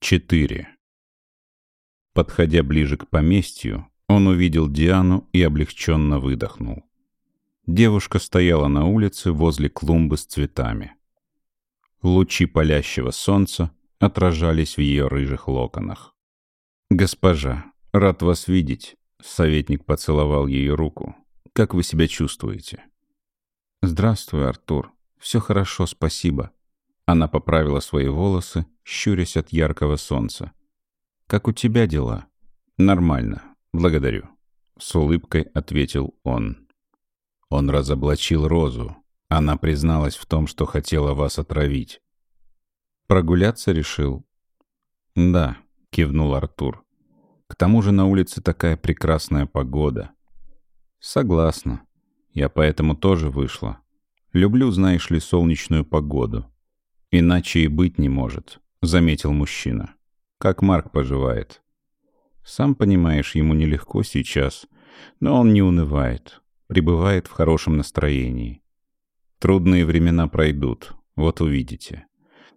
4. Подходя ближе к поместью, он увидел Диану и облегченно выдохнул. Девушка стояла на улице возле клумбы с цветами. Лучи палящего солнца отражались в ее рыжих локонах. «Госпожа, рад вас видеть», — советник поцеловал ее руку. «Как вы себя чувствуете?» «Здравствуй, Артур. Все хорошо, спасибо». Она поправила свои волосы, щурясь от яркого солнца. «Как у тебя дела?» «Нормально. Благодарю», — с улыбкой ответил он. Он разоблачил Розу. Она призналась в том, что хотела вас отравить. «Прогуляться решил?» «Да», — кивнул Артур. «К тому же на улице такая прекрасная погода». «Согласна. Я поэтому тоже вышла. Люблю, знаешь ли, солнечную погоду. Иначе и быть не может», — заметил мужчина. «Как Марк поживает?» «Сам понимаешь, ему нелегко сейчас, но он не унывает, пребывает в хорошем настроении. Трудные времена пройдут, вот увидите».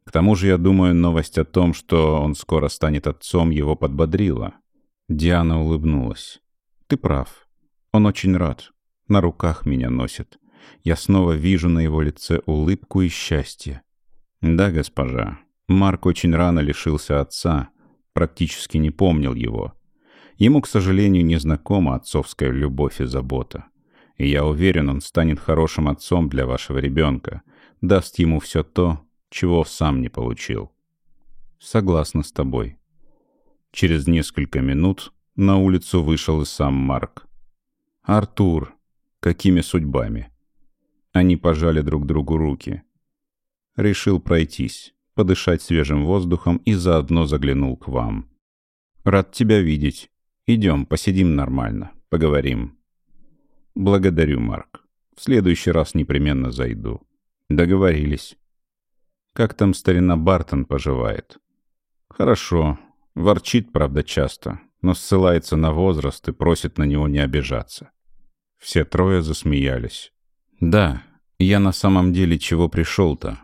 К тому же, я думаю, новость о том, что он скоро станет отцом, его подбодрила. Диана улыбнулась. «Ты прав. Он очень рад. На руках меня носит. Я снова вижу на его лице улыбку и счастье. Да, госпожа. Марк очень рано лишился отца, практически не помнил его. Ему, к сожалению, не знакома отцовская любовь и забота. И я уверен, он станет хорошим отцом для вашего ребенка, даст ему все то, чего сам не получил. Согласна с тобой. Через несколько минут на улицу вышел и сам Марк. «Артур, какими судьбами?» Они пожали друг другу руки. Решил пройтись, подышать свежим воздухом и заодно заглянул к вам. Рад тебя видеть. Идем, посидим нормально, поговорим. Благодарю, Марк. В следующий раз непременно зайду. Договорились. Как там старина Бартон поживает? Хорошо. Ворчит, правда, часто, но ссылается на возраст и просит на него не обижаться. Все трое засмеялись. Да, я на самом деле чего пришел-то?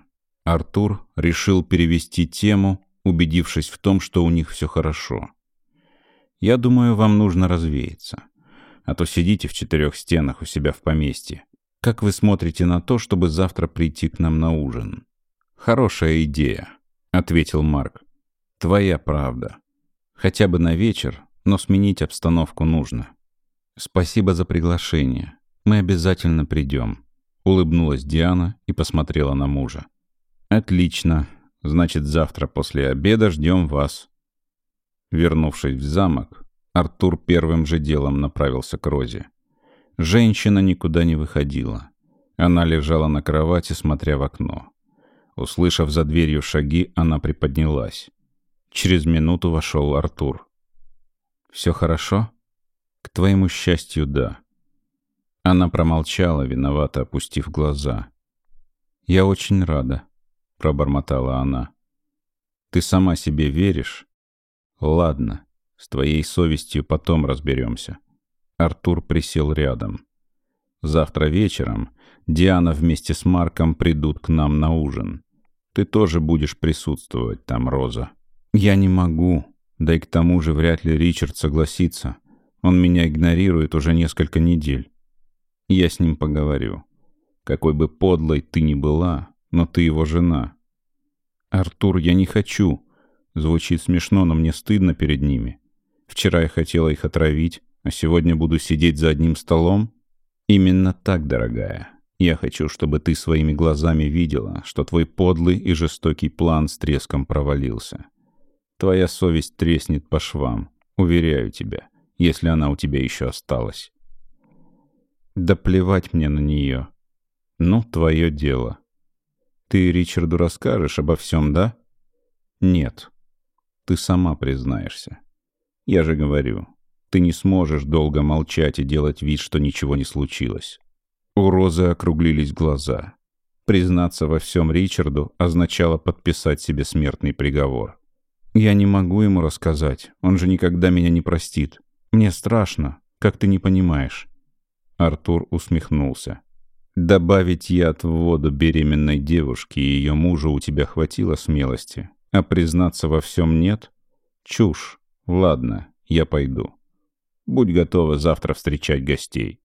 Артур решил перевести тему, убедившись в том, что у них все хорошо. «Я думаю, вам нужно развеяться. А то сидите в четырех стенах у себя в поместье. Как вы смотрите на то, чтобы завтра прийти к нам на ужин?» «Хорошая идея», — ответил Марк. «Твоя правда. Хотя бы на вечер, но сменить обстановку нужно». «Спасибо за приглашение. Мы обязательно придем», — улыбнулась Диана и посмотрела на мужа. «Отлично. Значит, завтра после обеда ждем вас». Вернувшись в замок, Артур первым же делом направился к Розе. Женщина никуда не выходила. Она лежала на кровати, смотря в окно. Услышав за дверью шаги, она приподнялась. Через минуту вошел Артур. «Все хорошо?» «К твоему счастью, да». Она промолчала, виновато опустив глаза. «Я очень рада», — пробормотала она. «Ты сама себе веришь?» «Ладно, с твоей совестью потом разберемся». Артур присел рядом. «Завтра вечером Диана вместе с Марком придут к нам на ужин. Ты тоже будешь присутствовать там, Роза». «Я не могу. Да и к тому же вряд ли Ричард согласится. Он меня игнорирует уже несколько недель. Я с ним поговорю. Какой бы подлой ты ни была, но ты его жена. Артур, я не хочу. Звучит смешно, но мне стыдно перед ними. Вчера я хотела их отравить, а сегодня буду сидеть за одним столом? Именно так, дорогая. Я хочу, чтобы ты своими глазами видела, что твой подлый и жестокий план с треском провалился. Твоя совесть треснет по швам, уверяю тебя, если она у тебя еще осталась. Да плевать мне на нее. Ну, твое дело. Ты Ричарду расскажешь обо всем, да? Нет. Ты сама признаешься. Я же говорю, ты не сможешь долго молчать и делать вид, что ничего не случилось. У Розы округлились глаза. Признаться во всем Ричарду означало подписать себе смертный приговор. Я не могу ему рассказать, он же никогда меня не простит. Мне страшно, как ты не понимаешь. Артур усмехнулся. Добавить яд в воду беременной девушке и ее мужу у тебя хватило смелости, А признаться во всем нет? Чушь. Ладно, я пойду. Будь готова завтра встречать гостей.